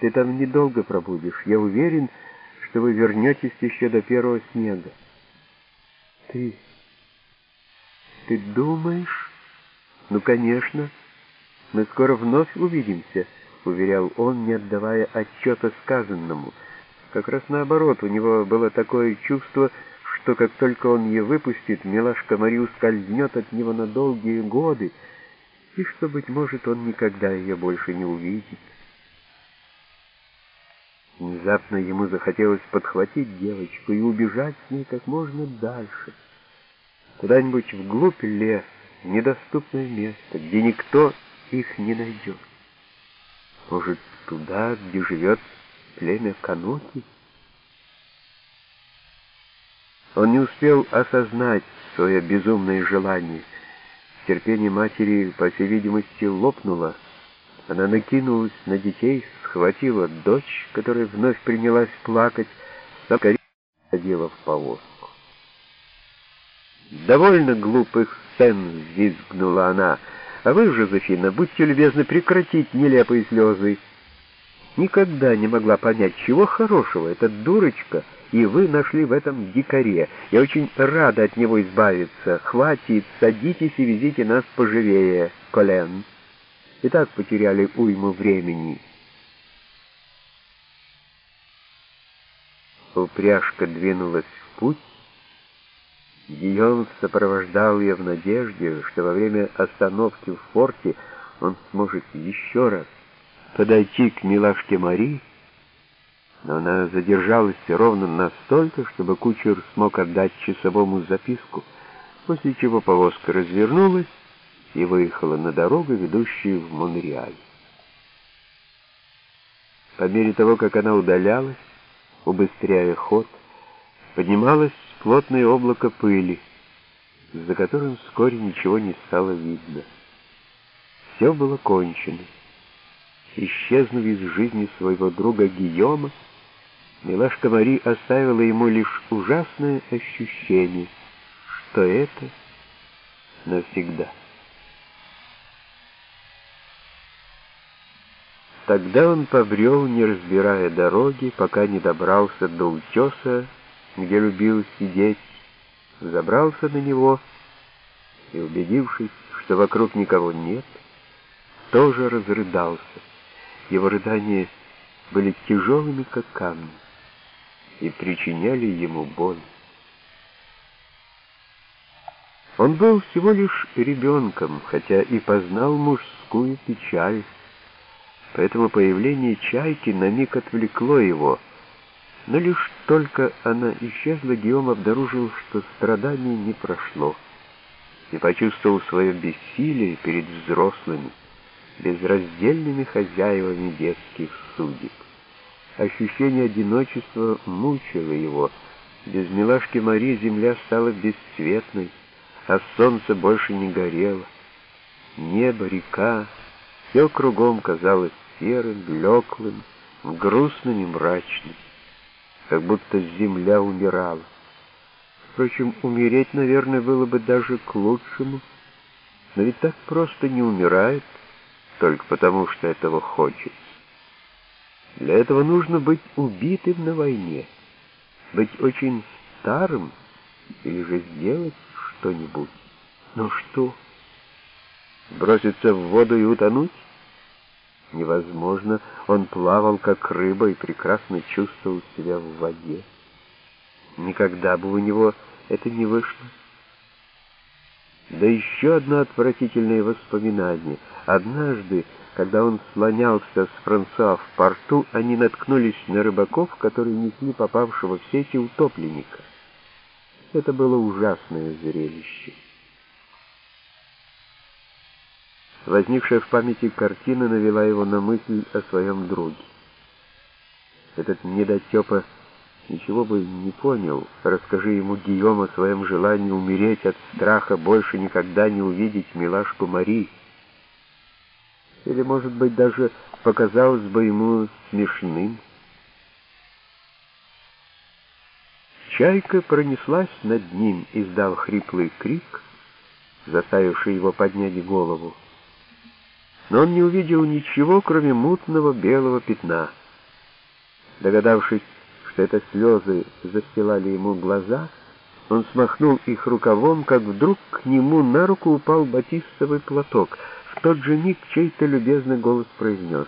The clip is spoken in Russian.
Ты там недолго пробудешь. Я уверен, что вы вернетесь еще до первого снега. Ты... Ты думаешь? Ну, конечно. Мы скоро вновь увидимся, уверял он, не отдавая отчета сказанному. Как раз наоборот, у него было такое чувство, что как только он ее выпустит, милашка Мари ускользнет от него на долгие годы, и что, быть может, он никогда ее больше не увидит. Внезапно ему захотелось подхватить девочку и убежать с ней как можно дальше, куда-нибудь вглубь лес, в недоступное место, где никто их не найдет. Может, туда, где живет племя Кануки? Он не успел осознать свое безумное желание. Терпение матери, по всей видимости, лопнуло. Она накинулась на детей, схватила дочь, которая вновь принялась плакать, скорее садила в повозку. «Довольно глупых сцен!» — визгнула она. «А вы, Жозефина, будьте любезны прекратить нелепые слезы!» Никогда не могла понять, чего хорошего эта дурочка, и вы нашли в этом дикаре. Я очень рада от него избавиться. Хватит, садитесь и везите нас поживее, Колен. И так потеряли уйму времени. Упряжка двинулась в путь. Гийом сопровождал ее в надежде, что во время остановки в форте он сможет еще раз подойти к милашке Мари, но она задержалась ровно настолько, чтобы кучер смог отдать часовому записку, после чего повозка развернулась и выехала на дорогу, ведущую в Монреаль. По мере того, как она удалялась, убыстряя ход, поднималось плотное облако пыли, за которым вскоре ничего не стало видно. Все было кончено. Исчезнув из жизни своего друга Гийома, милашка Мари оставила ему лишь ужасное ощущение, что это навсегда. Тогда он побрел, не разбирая дороги, пока не добрался до утеса, где любил сидеть, забрался на него и, убедившись, что вокруг никого нет, тоже разрыдался. Его рыдания были тяжелыми, как камни, и причиняли ему боль. Он был всего лишь ребенком, хотя и познал мужскую печаль, поэтому появление чайки на миг отвлекло его. Но лишь только она исчезла, Гиом обнаружил, что страдание не прошло, и почувствовал свое бессилие перед взрослыми, безраздельными хозяевами детских судеб. Ощущение одиночества мучило его. Без милашки Марии земля стала бесцветной, а солнце больше не горело. Небо, река, все кругом казалось серым, блеклым, грустным и мрачным, как будто земля умирала. Впрочем, умереть, наверное, было бы даже к лучшему, но ведь так просто не умирает, только потому, что этого хочет. Для этого нужно быть убитым на войне, быть очень старым или же сделать что-нибудь. Но что? Броситься в воду и утонуть? Невозможно. Он плавал, как рыба, и прекрасно чувствовал себя в воде. Никогда бы у него это не вышло. Да еще одно отвратительное воспоминание. Однажды, когда он слонялся с Франсуа в порту, они наткнулись на рыбаков, которые несли попавшего в сети утопленника. Это было ужасное зрелище. Возникшая в памяти картина навела его на мысль о своем друге. Этот недотепа ничего бы не понял, расскажи ему Гийом о своем желании умереть от страха, больше никогда не увидеть милашку Мари. Или, может быть, даже показалось бы ему смешным. Чайка пронеслась над ним, издал хриплый крик, заставивший его поднять голову но он не увидел ничего, кроме мутного белого пятна — Догадавшись, что это слезы застилали ему глаза, он смахнул их рукавом, как вдруг к нему на руку упал батистовый платок. В тот же миг чей-то любезный голос произнес